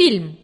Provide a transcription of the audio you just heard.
Film.